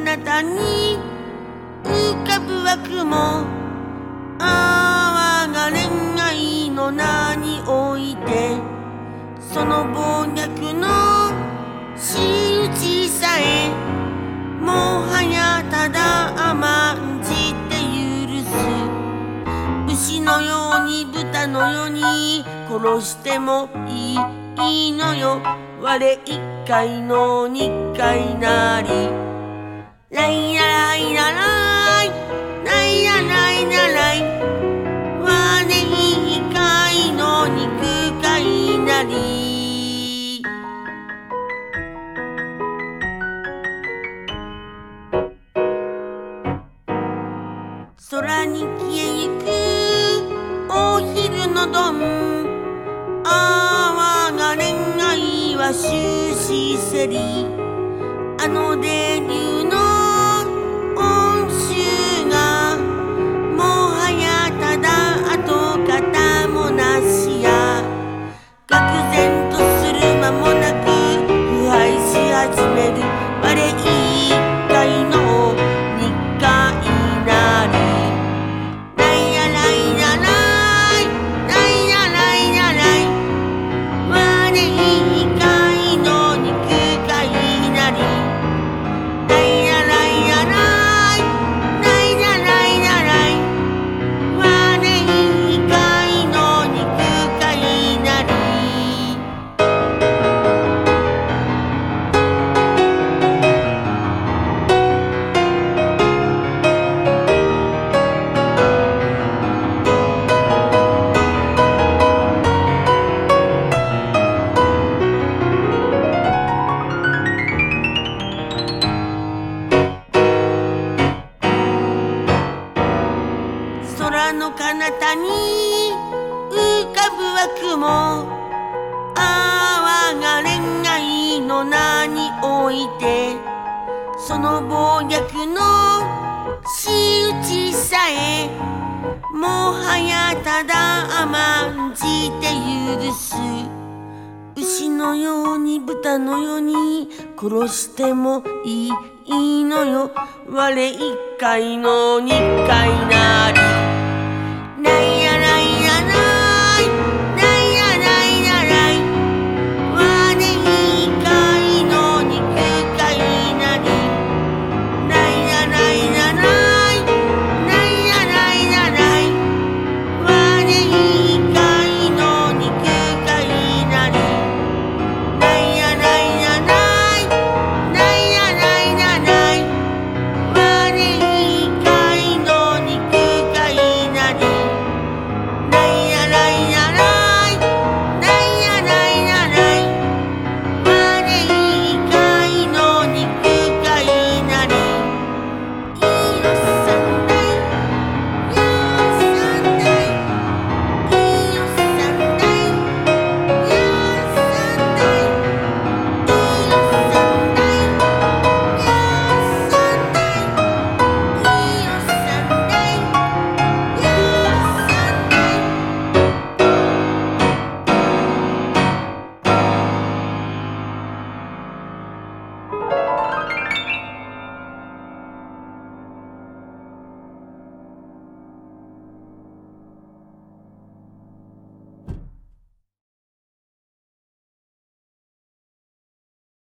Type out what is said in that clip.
なたに浮かぶは雲あわが恋愛の名においてその暴虐の仕打ちさえもはやただ甘んじて許す牛のように豚のように殺してもいいのよ我一回の二回なりライラライラライ。ライラライラライ。我一回の肉回なり。空に消えゆく。お昼のドン。あわが恋愛は終始せり。あのデビューの敗し始めの彼方に浮かぶは雲あわが恋愛の名においてその暴虐の仕打ちさえもはやただ甘んじて許す。牛のように豚のように殺してもいいのよ。我一回の二回なり。